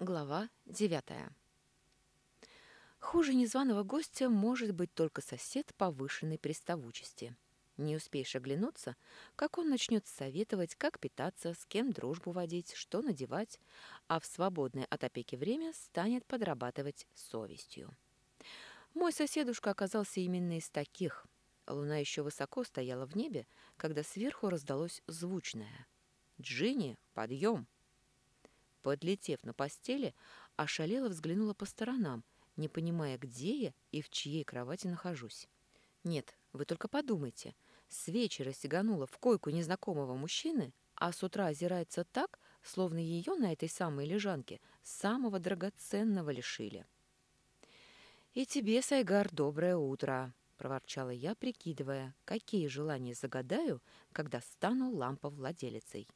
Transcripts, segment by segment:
Глава девятая. Хуже незваного гостя может быть только сосед повышенной приставучести. Не успеешь оглянуться, как он начнет советовать, как питаться, с кем дружбу водить, что надевать, а в свободное от опеки время станет подрабатывать совестью. Мой соседушка оказался именно из таких. Луна еще высоко стояла в небе, когда сверху раздалось звучное. «Джинни, подъем!» Подлетев на постели, ошалела взглянула по сторонам, не понимая, где я и в чьей кровати нахожусь. Нет, вы только подумайте. С вечера сиганула в койку незнакомого мужчины, а с утра озирается так, словно ее на этой самой лежанке самого драгоценного лишили. «И тебе, Сайгар, доброе утро!» — проворчала я, прикидывая, какие желания загадаю, когда стану ламповладелицей.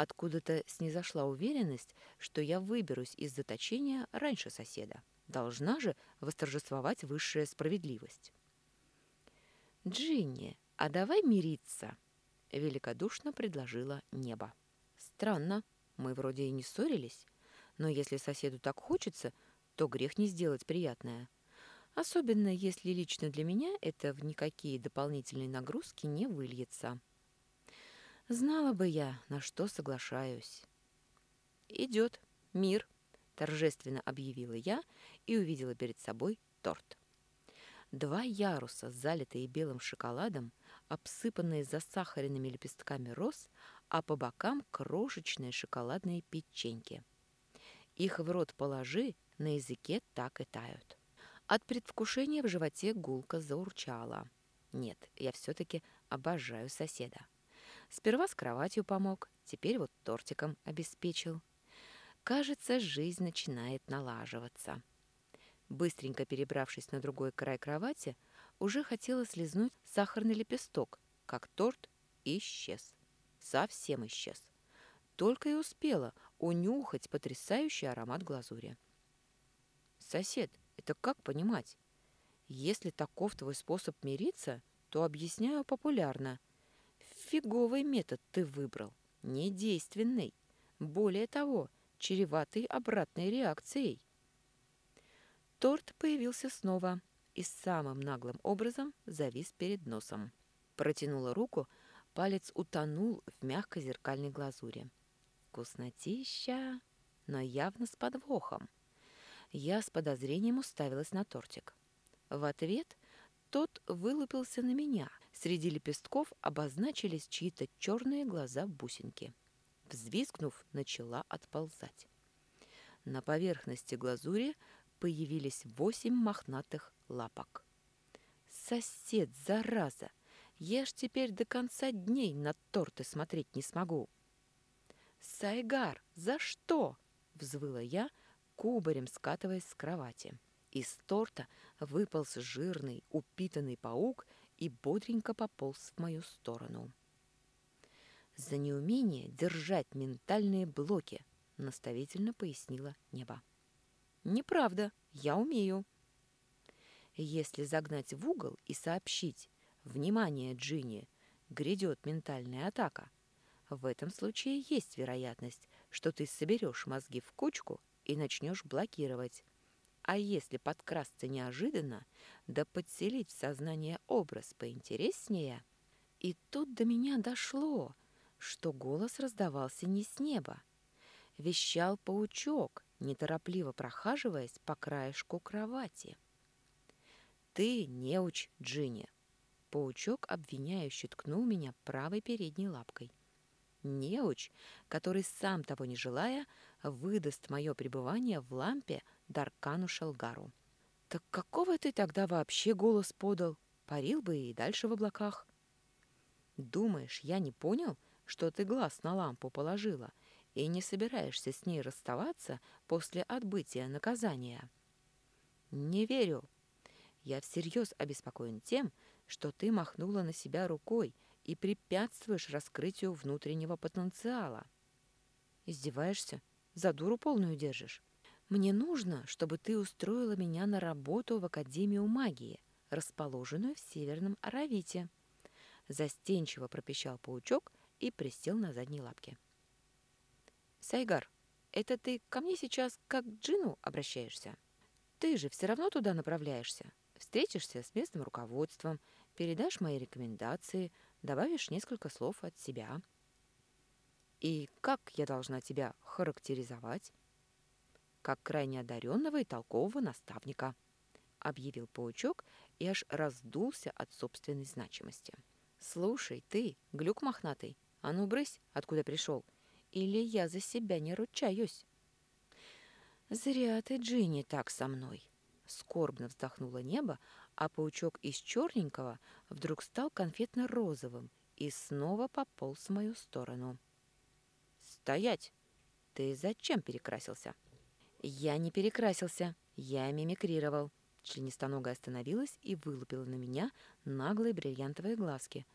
Откуда-то снизошла уверенность, что я выберусь из заточения раньше соседа. Должна же восторжествовать высшая справедливость. «Джинни, а давай мириться?» — великодушно предложила небо. «Странно, мы вроде и не ссорились, но если соседу так хочется, то грех не сделать приятное. Особенно если лично для меня это в никакие дополнительные нагрузки не выльется». Знала бы я, на что соглашаюсь. «Идет. Мир», — торжественно объявила я и увидела перед собой торт. Два яруса, залитые белым шоколадом, обсыпанные засахаренными лепестками роз, а по бокам крошечные шоколадные печеньки. Их в рот положи, на языке так и тают. От предвкушения в животе гулко заурчала. Нет, я все-таки обожаю соседа. Сперва с кроватью помог, теперь вот тортиком обеспечил. Кажется, жизнь начинает налаживаться. Быстренько перебравшись на другой край кровати, уже хотела слезнуть сахарный лепесток, как торт исчез. Совсем исчез. Только и успела унюхать потрясающий аромат глазури. «Сосед, это как понимать? Если таков твой способ мириться, то объясняю популярно – Фиговый метод ты выбрал, недейственный. Более того, чреватый обратной реакцией. Торт появился снова и самым наглым образом завис перед носом. Протянула руку, палец утонул в мягкой зеркальной глазури. Вкуснотища, но явно с подвохом. Я с подозрением уставилась на тортик. В ответ тот вылупился на меня — Среди лепестков обозначились чьи-то черные глаза-бусинки. Взвизгнув, начала отползать. На поверхности глазури появились восемь мохнатых лапок. «Сосед, зараза! Я ж теперь до конца дней на торты смотреть не смогу!» «Сайгар, за что?» — взвыла я, кубарем скатываясь с кровати. Из торта выполз жирный, упитанный паук — и бодренько пополз в мою сторону. «За неумение держать ментальные блоки», — наставительно пояснила небо. «Неправда, я умею». Если загнать в угол и сообщить «Внимание, Джинни, грядет ментальная атака», в этом случае есть вероятность, что ты соберешь мозги в кучку и начнешь блокировать, а если подкрасться неожиданно, да подселить в сознание образ поинтереснее? И тут до меня дошло, что голос раздавался не с неба. Вещал паучок, неторопливо прохаживаясь по краешку кровати. «Ты неуч, Джинни!» Паучок обвиняюще ткнул меня правой передней лапкой. Неуч, который, сам того не желая, выдаст мое пребывание в лампе Даркану Шелгару. «Так какого ты тогда вообще голос подал? Парил бы и дальше в облаках». «Думаешь, я не понял, что ты глаз на лампу положила и не собираешься с ней расставаться после отбытия наказания?» «Не верю. Я всерьез обеспокоен тем, что ты махнула на себя рукой и препятствуешь раскрытию внутреннего потенциала». «Издеваешься? За дуру полную держишь?» Мне нужно, чтобы ты устроила меня на работу в Академию магии, расположенную в Северном Аравите. Застенчиво пропищал паучок и присел на задние лапки. Сайгар, это ты ко мне сейчас как к Джину обращаешься? Ты же все равно туда направляешься. Встретишься с местным руководством, передашь мои рекомендации, добавишь несколько слов от себя. И как я должна тебя характеризовать? Как крайне одаренного и толкового наставника, объявил паучок и аж раздулся от собственной значимости. Слушай, ты, глюк мохнатый, а ну брысь, откуда пришел, или я за себя не ручаюсь. Зря ты, Джинни, так со мной. Скорбно вздохнуло небо, а паучок из черненького вдруг стал конфетно-розовым и снова пополз в мою сторону. «Стоять! Ты зачем перекрасился?» «Я не перекрасился, я мимикрировал». Членистоногая остановилась и вылупила на меня наглые бриллиантовые глазки,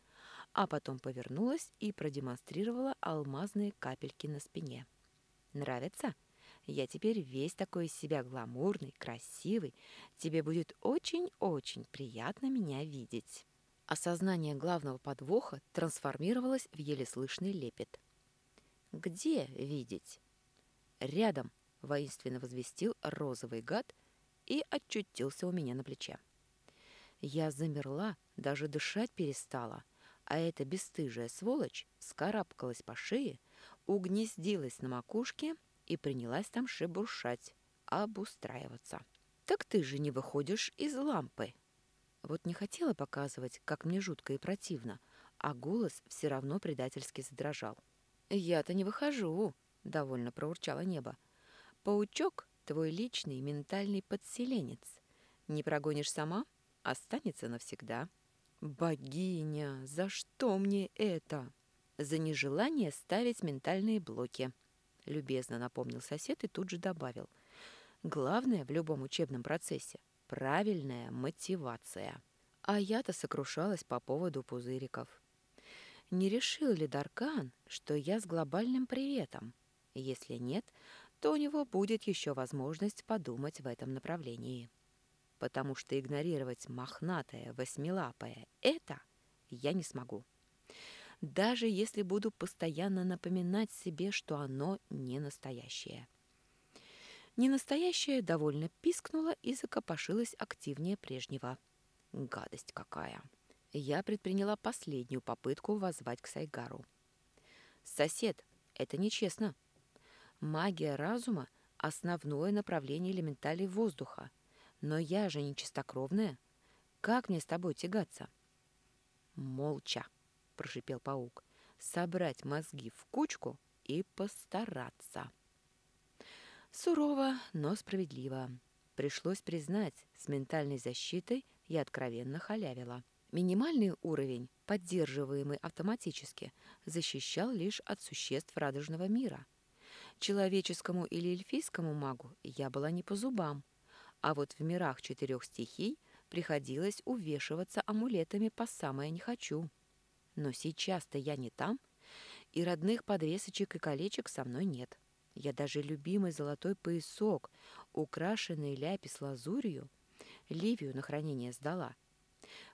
а потом повернулась и продемонстрировала алмазные капельки на спине. «Нравится?» Я теперь весь такой из себя гламурный, красивый. Тебе будет очень-очень приятно меня видеть». Осознание главного подвоха трансформировалось в еле слышный лепет. «Где видеть?» «Рядом», — воинственно возвестил розовый гад и очутился у меня на плече. Я замерла, даже дышать перестала, а эта бесстыжая сволочь скарабкалась по шее, угнездилась на макушке и принялась там шебуршать, обустраиваться. «Так ты же не выходишь из лампы!» Вот не хотела показывать, как мне жутко и противно, а голос все равно предательски задрожал. «Я-то не выхожу!» — довольно проурчало небо. «Паучок — твой личный ментальный подселенец. Не прогонишь сама — останется навсегда». «Богиня, за что мне это?» «За нежелание ставить ментальные блоки», любезно напомнил сосед и тут же добавил. Главное в любом учебном процессе – правильная мотивация. А я-то сокрушалась по поводу пузыриков. Не решил ли Даркан, что я с глобальным приветом? Если нет, то у него будет еще возможность подумать в этом направлении. Потому что игнорировать мохнатое, восьмилапое – это я не смогу даже если буду постоянно напоминать себе, что оно не настоящее. Ненастоящее довольно пискнула и закопошилась активнее прежнего. Гадость какая! Я предприняла последнюю попытку воззвать к Сайгару. «Сосед, это нечестно. Магия разума — основное направление элементалей воздуха. Но я же не чистокровная. Как мне с тобой тягаться?» «Молча!» — прошипел паук. «Собрать мозги в кучку и постараться». Сурово, но справедливо. Пришлось признать, с ментальной защитой я откровенно халявила. Минимальный уровень, поддерживаемый автоматически, защищал лишь от существ радужного мира. Человеческому или эльфийскому магу я была не по зубам, а вот в мирах четырех стихий приходилось увешиваться амулетами по самое не хочу. Но сейчас-то я не там, и родных подвесочек и колечек со мной нет. Я даже любимый золотой поясок, украшенный ляпис-лазурью, Ливию на хранение сдала.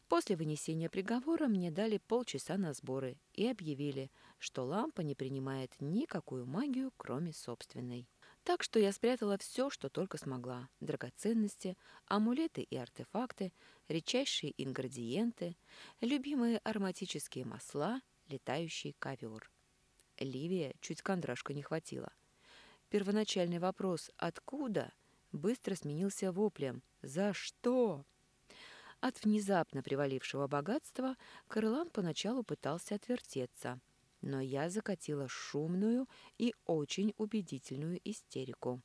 После вынесения приговора мне дали полчаса на сборы и объявили, что лампа не принимает никакую магию, кроме собственной. Так что я спрятала все, что только смогла. Драгоценности, амулеты и артефакты, редчайшие ингредиенты, любимые ароматические масла, летающий ковер. Ливия чуть кондрашка не хватило. Первоначальный вопрос «Откуда?» быстро сменился воплем «За что?». От внезапно привалившего богатства Крылан поначалу пытался отвертеться – но я закатила шумную и очень убедительную истерику.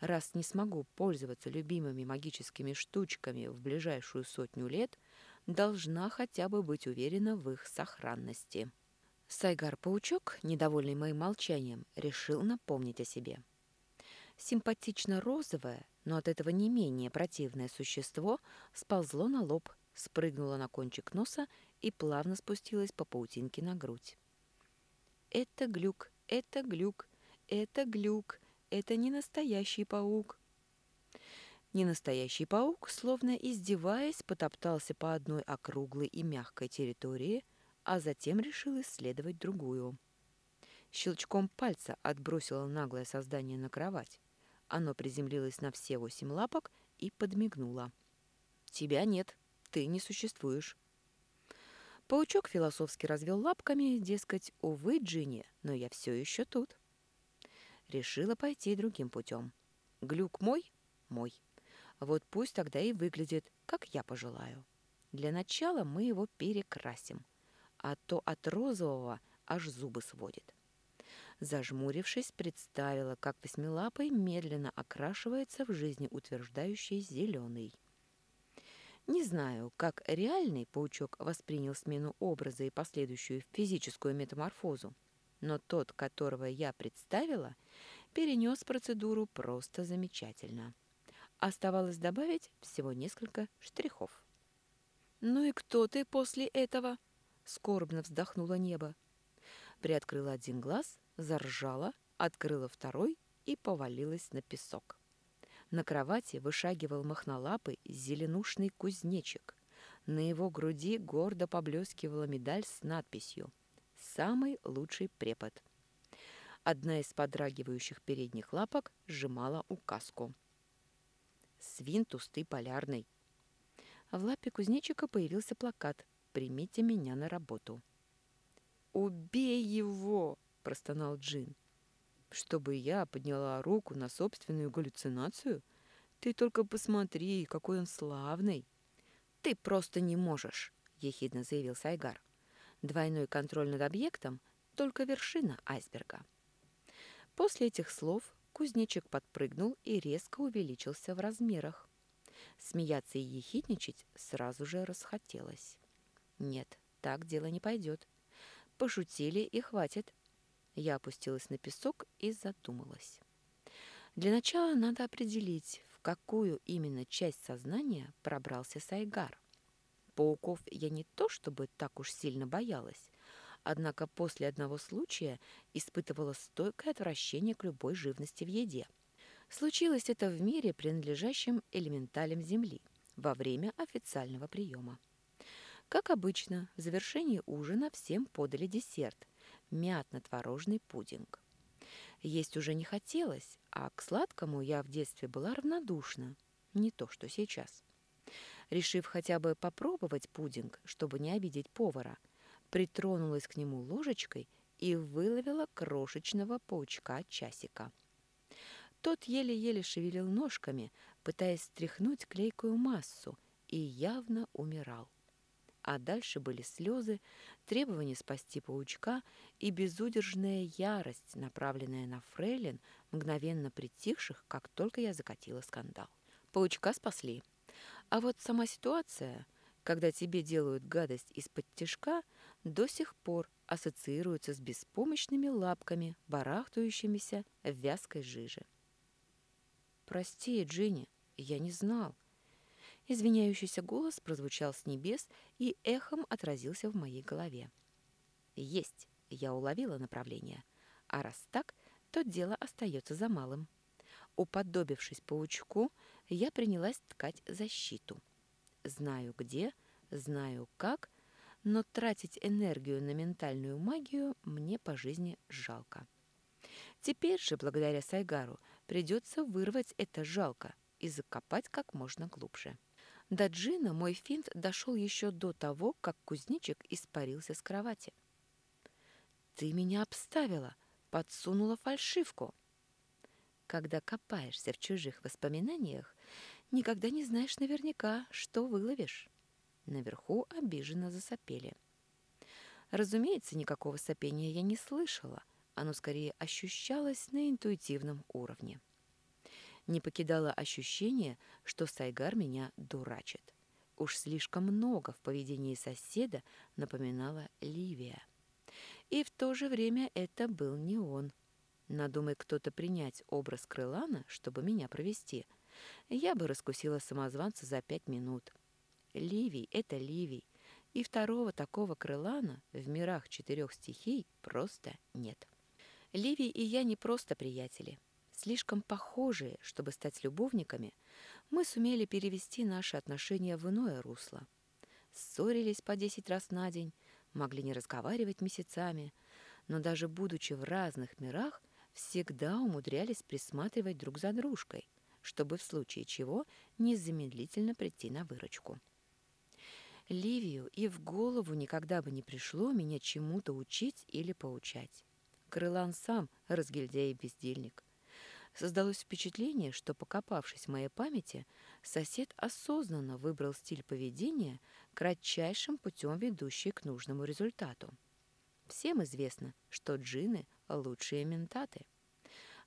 Раз не смогу пользоваться любимыми магическими штучками в ближайшую сотню лет, должна хотя бы быть уверена в их сохранности. Сайгар-паучок, недовольный моим молчанием, решил напомнить о себе. Симпатично-розовое, но от этого не менее противное существо сползло на лоб, спрыгнуло на кончик носа и плавно спустилось по паутинке на грудь. Это глюк, это глюк, это глюк, это не настоящий паук. Ненастоящий паук, словно издеваясь, потоптался по одной округлой и мягкой территории, а затем решил исследовать другую. Щелчком пальца отбросила наглое создание на кровать. Оно приземлилось на все восемь лапок и подмигнуло. «Тебя нет, ты не существуешь». Паучок философски развел лапками, дескать, увы, Джинни, но я все еще тут. Решила пойти другим путем. Глюк мой? Мой. Вот пусть тогда и выглядит, как я пожелаю. Для начала мы его перекрасим, а то от розового аж зубы сводит. Зажмурившись, представила, как восьмилапый медленно окрашивается в жизнеутверждающий зеленый. Не знаю, как реальный паучок воспринял смену образа и последующую физическую метаморфозу, но тот, которого я представила, перенес процедуру просто замечательно. Оставалось добавить всего несколько штрихов. «Ну и кто ты после этого?» — скорбно вздохнуло небо. Приоткрыла один глаз, заржала, открыла второй и повалилась на песок. На кровати вышагивал махнолапый зеленушный кузнечик. На его груди гордо поблескивала медаль с надписью «Самый лучший препод». Одна из подрагивающих передних лапок сжимала указку. «Свинтус ты полярный». В лапе кузнечика появился плакат «Примите меня на работу». «Убей его!» – простонал Джин. Чтобы я подняла руку на собственную галлюцинацию? Ты только посмотри, какой он славный. Ты просто не можешь, ехидно заявил Сайгар. Двойной контроль над объектом — только вершина айсберга. После этих слов кузнечик подпрыгнул и резко увеличился в размерах. Смеяться и ехидничать сразу же расхотелось. Нет, так дело не пойдет. Пошутили и хватит. Я опустилась на песок и задумалась. Для начала надо определить, в какую именно часть сознания пробрался Сайгар. Пауков я не то чтобы так уж сильно боялась, однако после одного случая испытывала стойкое отвращение к любой живности в еде. Случилось это в мире, принадлежащем элементалям Земли, во время официального приема. Как обычно, в завершении ужина всем подали десерт, мятно-творожный пудинг. Есть уже не хотелось, а к сладкому я в детстве была равнодушна, не то что сейчас. Решив хотя бы попробовать пудинг, чтобы не обидеть повара, притронулась к нему ложечкой и выловила крошечного паучка-часика. Тот еле-еле шевелил ножками, пытаясь стряхнуть клейкую массу, и явно умирал. А дальше были слезы, требование спасти паучка и безудержная ярость, направленная на фрейлин, мгновенно притихших, как только я закатила скандал. Паучка спасли. А вот сама ситуация, когда тебе делают гадость из-под тяжка, до сих пор ассоциируется с беспомощными лапками, барахтающимися в вязкой жиже. «Прости, Джинни, я не знал. Извиняющийся голос прозвучал с небес и эхом отразился в моей голове. «Есть!» — я уловила направление. А раз так, то дело остается за малым. Уподобившись паучку, я принялась ткать защиту. Знаю где, знаю как, но тратить энергию на ментальную магию мне по жизни жалко. Теперь же, благодаря Сайгару, придется вырвать это жалко и закопать как можно глубже. До Джина мой финт дошел еще до того, как кузнечик испарился с кровати. «Ты меня обставила, подсунула фальшивку». Когда копаешься в чужих воспоминаниях, никогда не знаешь наверняка, что выловишь. Наверху обиженно засопели. Разумеется, никакого сопения я не слышала. Оно скорее ощущалось на интуитивном уровне не покидало ощущение, что Сайгар меня дурачит. Уж слишком много в поведении соседа напоминало Ливия. И в то же время это был не он. Надумай кто-то принять образ Крылана, чтобы меня провести, я бы раскусила самозванца за пять минут. Ливий — это Ливий, и второго такого Крылана в мирах четырех стихий просто нет. Ливий и я не просто приятели — слишком похожие, чтобы стать любовниками, мы сумели перевести наши отношения в иное русло. Ссорились по десять раз на день, могли не разговаривать месяцами, но даже будучи в разных мирах, всегда умудрялись присматривать друг за дружкой, чтобы в случае чего незамедлительно прийти на выручку. Ливию и в голову никогда бы не пришло меня чему-то учить или поучать. Крылан сам разгильдяй и бездельник. Создалось впечатление, что, покопавшись в моей памяти, сосед осознанно выбрал стиль поведения, кратчайшим путем ведущий к нужному результату. Всем известно, что джины – лучшие ментаты.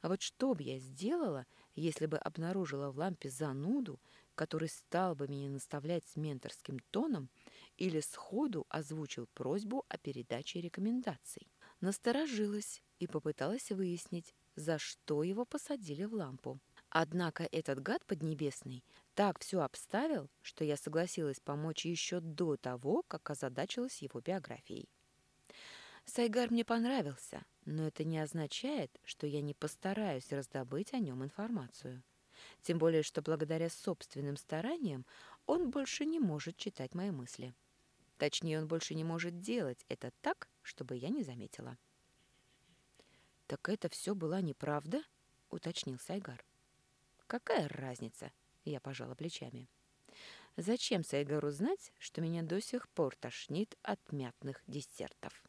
А вот что бы я сделала, если бы обнаружила в лампе зануду, который стал бы меня наставлять с менторским тоном или сходу озвучил просьбу о передаче рекомендаций? Насторожилась и попыталась выяснить, за что его посадили в лампу. Однако этот гад поднебесный так все обставил, что я согласилась помочь еще до того, как озадачилась его биографией. Сайгар мне понравился, но это не означает, что я не постараюсь раздобыть о нем информацию. Тем более, что благодаря собственным стараниям он больше не может читать мои мысли. Точнее, он больше не может делать это так, чтобы я не заметила. «Так это все была неправда?» — уточнил Сайгар. «Какая разница?» — я пожала плечами. «Зачем Сайгару знать, что меня до сих пор тошнит от мятных десертов?»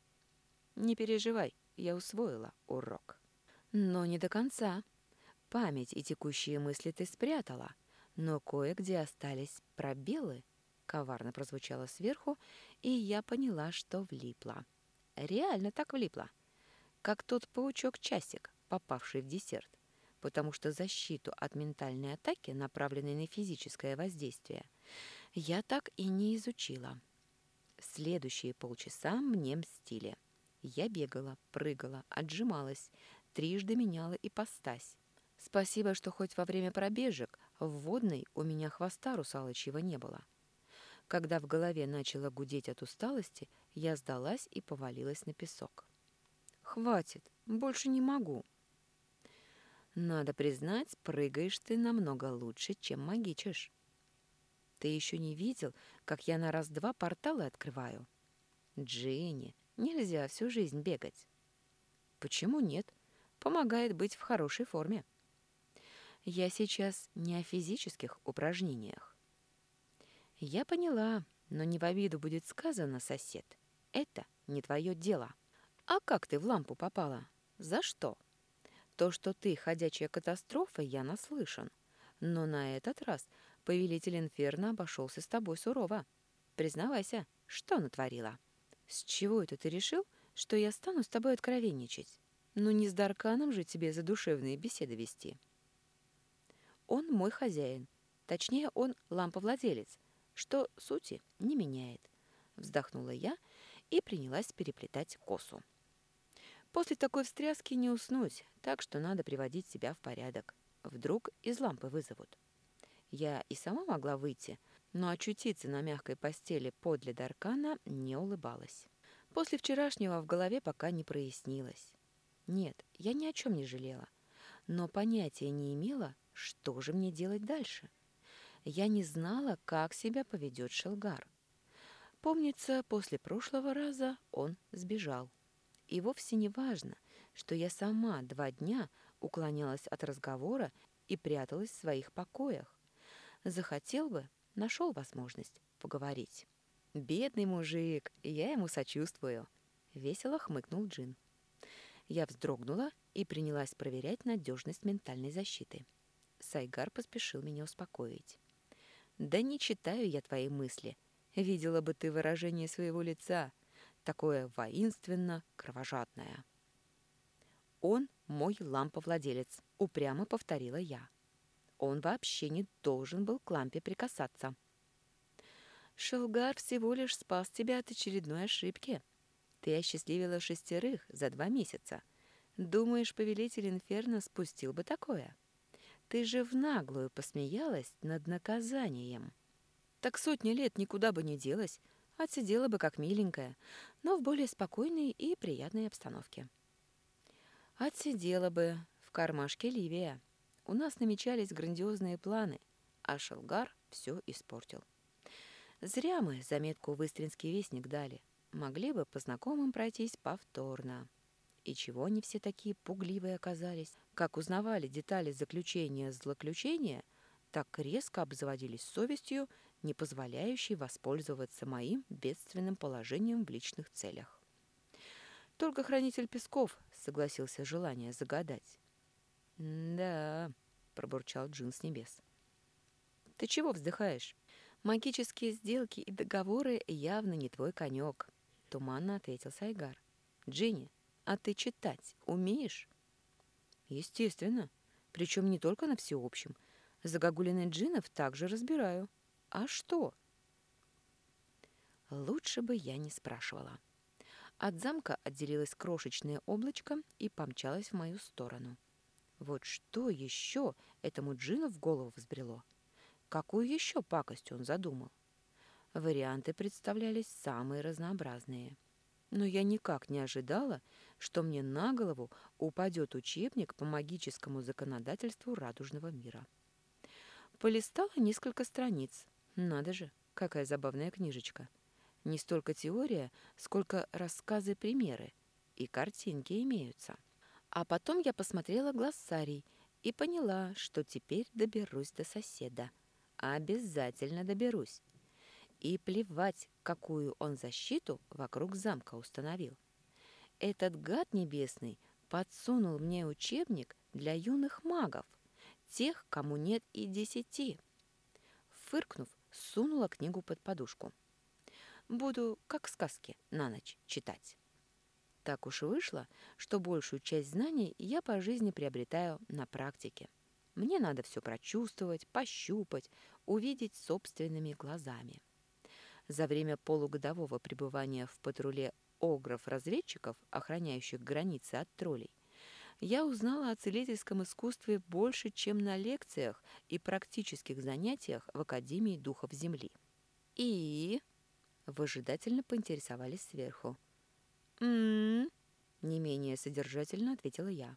«Не переживай, я усвоила урок». «Но не до конца. Память и текущие мысли ты спрятала, но кое-где остались пробелы», — коварно прозвучало сверху, и я поняла, что влипла. Реально так влипла как тот паучок-часик, попавший в десерт, потому что защиту от ментальной атаки, направленной на физическое воздействие, я так и не изучила. Следующие полчаса мне мстили. Я бегала, прыгала, отжималась, трижды меняла ипостась. Спасибо, что хоть во время пробежек в водной у меня хвоста русалочьего не было. Когда в голове начала гудеть от усталости, я сдалась и повалилась на песок. Хватит, больше не могу. Надо признать, прыгаешь ты намного лучше, чем магичишь. Ты еще не видел, как я на раз-два порталы открываю? Джинни, нельзя всю жизнь бегать. Почему нет? Помогает быть в хорошей форме. Я сейчас не о физических упражнениях. Я поняла, но не в обиду будет сказано, сосед. Это не твое дело. «А как ты в лампу попала? За что?» «То, что ты ходячая катастрофа, я наслышан. Но на этот раз повелитель Инферно обошелся с тобой сурово. Признавайся, что натворила?» «С чего это ты решил, что я стану с тобой откровенничать? Ну не с Дарканом же тебе задушевные беседы вести». «Он мой хозяин. Точнее, он ламповладелец, что сути не меняет», — вздохнула я и принялась переплетать косу. После такой встряски не уснуть, так что надо приводить себя в порядок. Вдруг из лампы вызовут. Я и сама могла выйти, но очутиться на мягкой постели подле Даркана не улыбалась. После вчерашнего в голове пока не прояснилось. Нет, я ни о чем не жалела, но понятия не имела, что же мне делать дальше. Я не знала, как себя поведет Шелгар. Помнится, после прошлого раза он сбежал. И вовсе не важно, что я сама два дня уклонялась от разговора и пряталась в своих покоях. Захотел бы, нашел возможность поговорить. «Бедный мужик, я ему сочувствую», — весело хмыкнул Джин. Я вздрогнула и принялась проверять надежность ментальной защиты. Сайгар поспешил меня успокоить. «Да не читаю я твои мысли. Видела бы ты выражение своего лица такое воинственно кровожадное. «Он мой ламповладелец», — упрямо повторила я. «Он вообще не должен был к лампе прикасаться». «Шелгар всего лишь спас тебя от очередной ошибки. Ты осчастливила шестерых за два месяца. Думаешь, повелитель Инферно спустил бы такое? Ты же в наглую посмеялась над наказанием». «Так сотни лет никуда бы не делась, Отсидела бы как миленькая, но в более спокойной и приятной обстановке. Отсидела бы в кармашке Ливия. У нас намечались грандиозные планы, а Шелгар все испортил. Зря мы заметку в Истринский вестник дали. Могли бы по знакомым пройтись повторно. И чего они все такие пугливые оказались? Как узнавали детали заключения злоключения, так резко обзаводились совестью, не позволяющей воспользоваться моим бедственным положением в личных целях. Только хранитель Песков согласился желание загадать. «Да», — пробурчал Джин с небес. «Ты чего вздыхаешь? Магические сделки и договоры явно не твой конек», — туманно ответил Сайгар. «Джинни, а ты читать умеешь?» «Естественно. Причем не только на всеобщем. Загогулины джинов также разбираю. А что?» Лучше бы я не спрашивала. От замка отделилось крошечное облачко и помчалось в мою сторону. Вот что еще этому джину в голову взбрело? Какую еще пакость он задумал? Варианты представлялись самые разнообразные. Но я никак не ожидала, что мне на голову упадет учебник по магическому законодательству радужного мира. Полистала несколько страниц. Надо же, какая забавная книжечка. Не столько теория, сколько рассказы-примеры. И картинки имеются. А потом я посмотрела глоссарий и поняла, что теперь доберусь до соседа. Обязательно доберусь. И плевать, какую он защиту вокруг замка установил. Этот гад небесный подсунул мне учебник для юных магов, тех, кому нет и десяти. Фыркнув, сунула книгу под подушку. Буду, как сказки, на ночь читать. Так уж вышло, что большую часть знаний я по жизни приобретаю на практике. Мне надо все прочувствовать, пощупать, увидеть собственными глазами. За время полугодового пребывания в патруле огров-разведчиков, охраняющих границы от троллей, я узнала о целительском искусстве больше, чем на лекциях и практических занятиях в Академии духов Земли. И Выжидательно поинтересовались сверху. «М-м-м», не менее содержательно ответила я.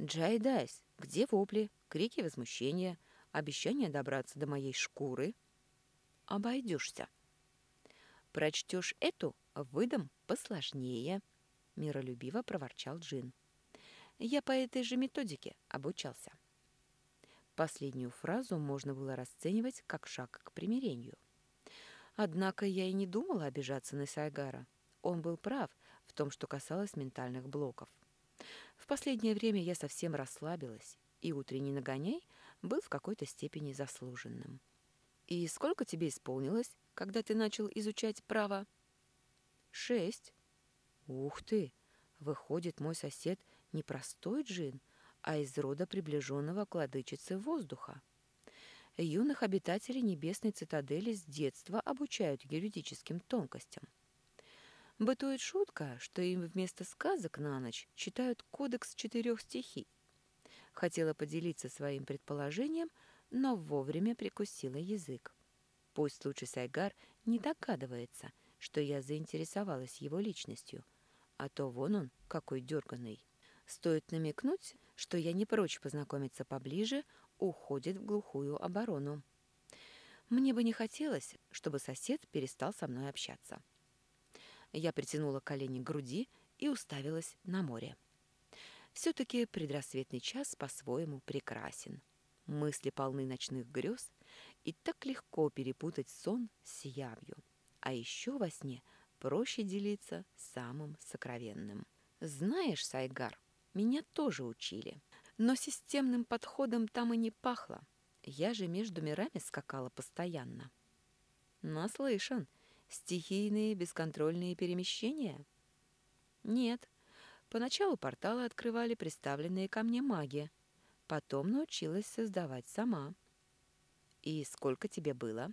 «Джайдайс, где вопли, крики возмущения, обещание добраться до моей шкуры?» «Обойдешься». «Прочтешь эту, выдам посложнее», — миролюбиво проворчал Джин. «Я по этой же методике обучался». Последнюю фразу можно было расценивать как шаг к примирению. Однако я и не думала обижаться на Сайгара. Он был прав в том, что касалось ментальных блоков. В последнее время я совсем расслабилась, и утренний нагоняй был в какой-то степени заслуженным. «И сколько тебе исполнилось, когда ты начал изучать право?» «Шесть». «Ух ты! Выходит, мой сосед не простой джин, а из рода приближенного к владычице воздуха» юных обитателей небесной цитадели с детства обучают юридическим тонкостям. Бытует шутка, что им вместо сказок на ночь читают кодекс четырех стихий. Хотела поделиться своим предположением, но вовремя прикусила язык. Пусть лучше Сайгар не догадывается, что я заинтересовалась его личностью, а то вон он какой дерганый. Стоит намекнуть, что я не прочь познакомиться поближе, уходит в глухую оборону. Мне бы не хотелось, чтобы сосед перестал со мной общаться. Я притянула колени к груди и уставилась на море. Все-таки предрассветный час по-своему прекрасен. Мысли полны ночных грез, и так легко перепутать сон с явью. А еще во сне проще делиться самым сокровенным. Знаешь, Сайгар, меня тоже учили — но системным подходом там и не пахло. Я же между мирами скакала постоянно. Наслышан. Стихийные бесконтрольные перемещения? Нет. Поначалу порталы открывали представленные ко мне маги. Потом научилась создавать сама. И сколько тебе было?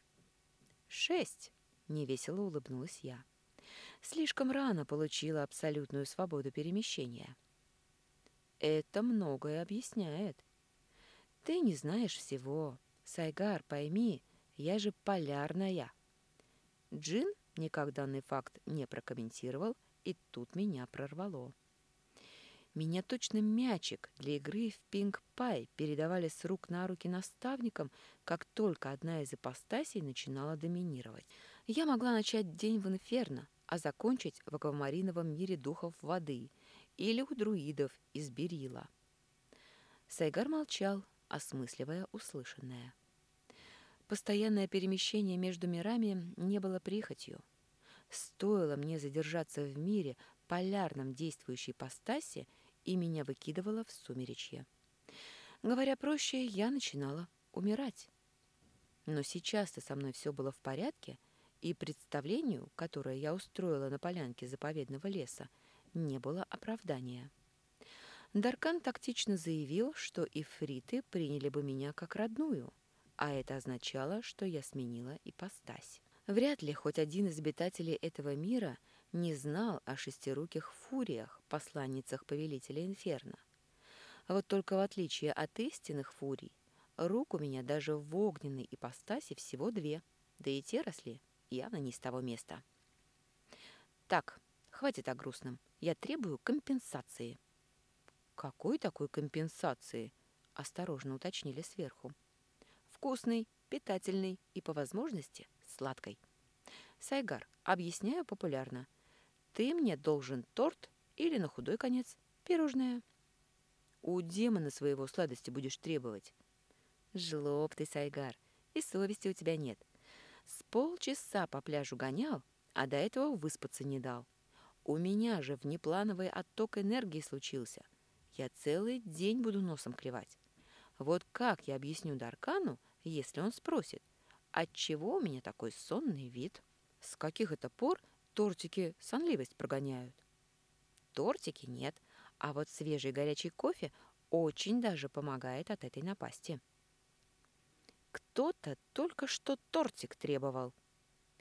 Шесть. Невесело улыбнулась я. Слишком рано получила абсолютную свободу перемещения. — это многое объясняет. Ты не знаешь всего. Сайгар, пойми, я же полярная. Джин никак данный факт не прокомментировал, и тут меня прорвало. Меня точно мячик для игры в пинг-пай передавали с рук на руки наставникам, как только одна из ипостасей начинала доминировать. Я могла начать день в инферно, а закончить в аквамариновом мире духов воды или у друидов из Берила. Сайгар молчал, осмысливая услышанное. Постоянное перемещение между мирами не было прихотью. Стоило мне задержаться в мире, полярном действующей постаси, и меня выкидывало в сумеречье. Говоря проще, я начинала умирать. Но сейчас-то со мной все было в порядке, и представлению, которое я устроила на полянке заповедного леса, не было оправдания. Даркан тактично заявил, что ифриты приняли бы меня как родную, а это означало, что я сменила ипостась. Вряд ли хоть один из обитателей этого мира не знал о шестируких фуриях, посланницах повелителя Инферно. А вот только в отличие от истинных фурий, рук у меня даже в огненной ипостаси всего две, да и те росли явно не с того места. «Так, хватит о грустном. Я требую компенсации». «Какой такой компенсации?» – осторожно уточнили сверху. «Вкусный, питательный и, по возможности, сладкой. Сайгар, объясняю популярно. Ты мне должен торт или, на худой конец, пирожное. У демона своего сладости будешь требовать. Жлоб ты, Сайгар, и совести у тебя нет. С полчаса по пляжу гонял, а до этого выспаться не дал. У меня же внеплановый отток энергии случился. Я целый день буду носом клевать. Вот как я объясню Даркану, если он спросит, Отчего у меня такой сонный вид? С каких это пор тортики сонливость прогоняют? Тортики нет, а вот свежий горячий кофе очень даже помогает от этой напасти. Кто-то только что тортик требовал.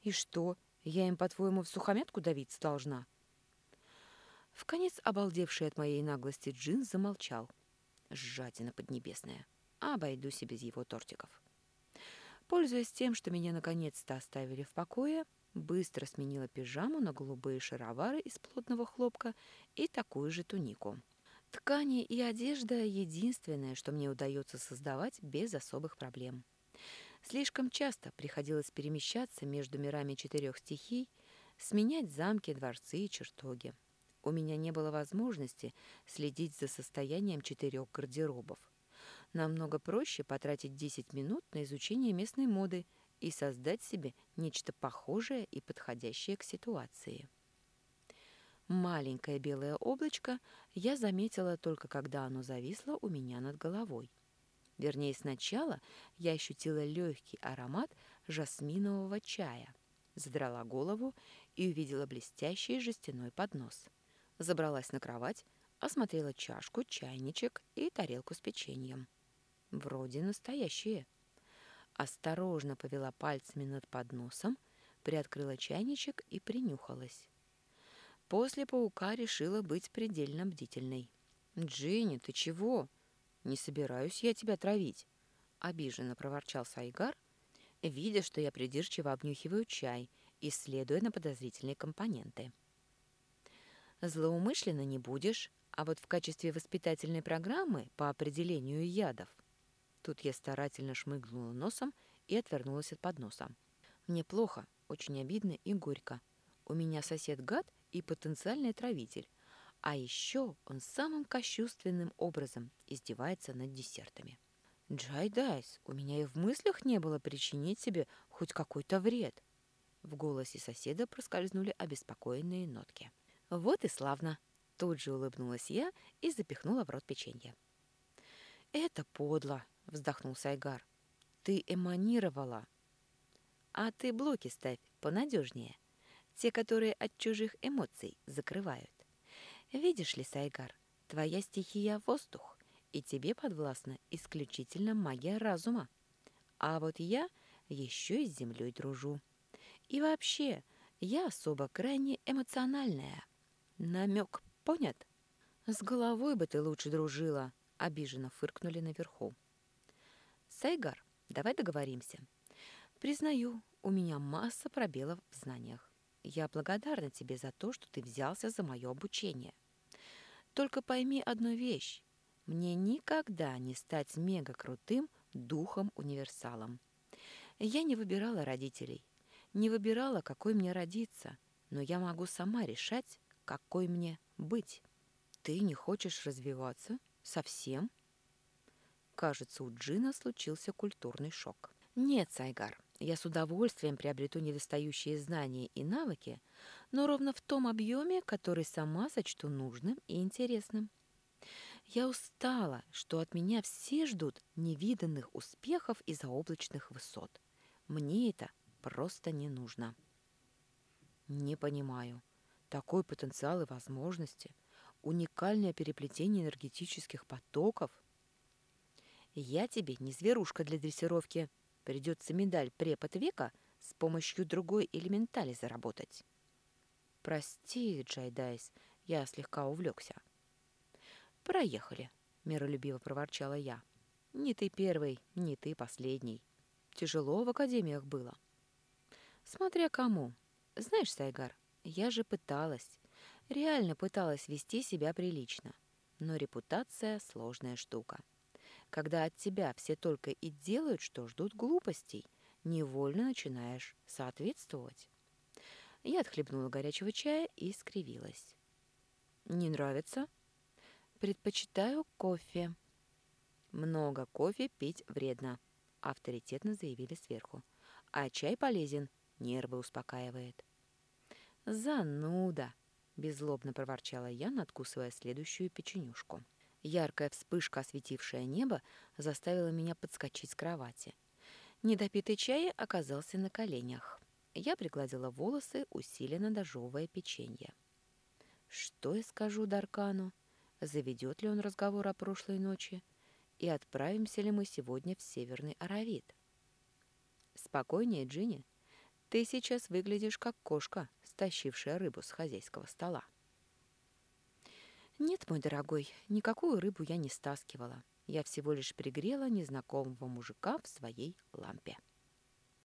И что, я им, по-твоему, в сухомятку давиться должна? В конец обалдевший от моей наглости Джин замолчал. Жадина поднебесная. Обойдусь и без его тортиков. Пользуясь тем, что меня наконец-то оставили в покое, быстро сменила пижаму на голубые шаровары из плотного хлопка и такую же тунику. Ткани и одежда — единственное, что мне удается создавать без особых проблем. Слишком часто приходилось перемещаться между мирами четырех стихий, сменять замки, дворцы и чертоги. У меня не было возможности следить за состоянием четырех гардеробов. Намного проще потратить 10 минут на изучение местной моды и создать себе нечто похожее и подходящее к ситуации. Маленькое белое облачко я заметила только когда оно зависло у меня над головой. Вернее, сначала я ощутила легкий аромат жасминового чая, задрала голову и увидела блестящий жестяной поднос. Забралась на кровать, осмотрела чашку, чайничек и тарелку с печеньем. Вроде настоящие. Осторожно повела пальцами над подносом, приоткрыла чайничек и принюхалась. После паука решила быть предельно бдительной. «Джинни, ты чего? Не собираюсь я тебя травить», — обиженно проворчал Сайгар, видя, что я придирчиво обнюхиваю чай, исследуя на подозрительные компоненты. «Злоумышленно не будешь, а вот в качестве воспитательной программы по определению ядов Тут я старательно шмыгнула носом и отвернулась от подноса. Мне плохо, очень обидно и горько. У меня сосед гад и потенциальный травитель. А еще он самым кощувственным образом издевается над десертами. «Джай Дайс, у меня и в мыслях не было причинить себе хоть какой-то вред». В голосе соседа проскользнули обеспокоенные нотки. «Вот и славно!» Тут же улыбнулась я и запихнула в рот печенье. «Это подло!» вздохнул Сайгар. Ты эманировала. А ты блоки ставь понадежнее. Те, которые от чужих эмоций закрывают. Видишь ли, Сайгар, твоя стихия — воздух, и тебе подвластна исключительно магия разума. А вот я еще и с землей дружу. И вообще, я особо крайне эмоциональная. Намек понят? С головой бы ты лучше дружила, обиженно фыркнули наверху. Сайгар, давай договоримся. Признаю, у меня масса пробелов в знаниях. Я благодарна тебе за то, что ты взялся за мое обучение. Только пойми одну вещь. Мне никогда не стать мега-крутым духом-универсалом. Я не выбирала родителей, не выбирала, какой мне родиться, но я могу сама решать, какой мне быть. ты не хочешь развиваться? Совсем? Кажется, у Джина случился культурный шок. Нет, Сайгар, я с удовольствием приобрету недостающие знания и навыки, но ровно в том объеме, который сама сочту нужным и интересным. Я устала, что от меня все ждут невиданных успехов и заоблачных высот. Мне это просто не нужно. Не понимаю. Такой потенциал и возможности, уникальное переплетение энергетических потоков. Я тебе не зверушка для дрессировки. Придется медаль препод века с помощью другой элементали заработать. Прости, Джайдайс, я слегка увлекся. Проехали, миролюбиво проворчала я. Не ты первый, не ты последний. Тяжело в академиях было. Смотря кому. Знаешь, Сайгар, я же пыталась, реально пыталась вести себя прилично. Но репутация — сложная штука. Когда от тебя все только и делают, что ждут глупостей, невольно начинаешь соответствовать. Я отхлебнула горячего чая и скривилась. «Не нравится?» «Предпочитаю кофе». «Много кофе пить вредно», — авторитетно заявили сверху. «А чай полезен, нервы успокаивает». «Зануда!» — беззлобно проворчала я, надкусывая следующую печенюшку. Яркая вспышка, осветившая небо, заставила меня подскочить с кровати. Недопитый чай оказался на коленях. Я пригладила волосы, усиленно дожевывая печенье. Что я скажу Даркану? Заведет ли он разговор о прошлой ночи? И отправимся ли мы сегодня в Северный Аравит? Спокойнее, Джинни. Ты сейчас выглядишь как кошка, стащившая рыбу с хозяйского стола. Нет, мой дорогой, никакую рыбу я не стаскивала. Я всего лишь пригрела незнакомого мужика в своей лампе.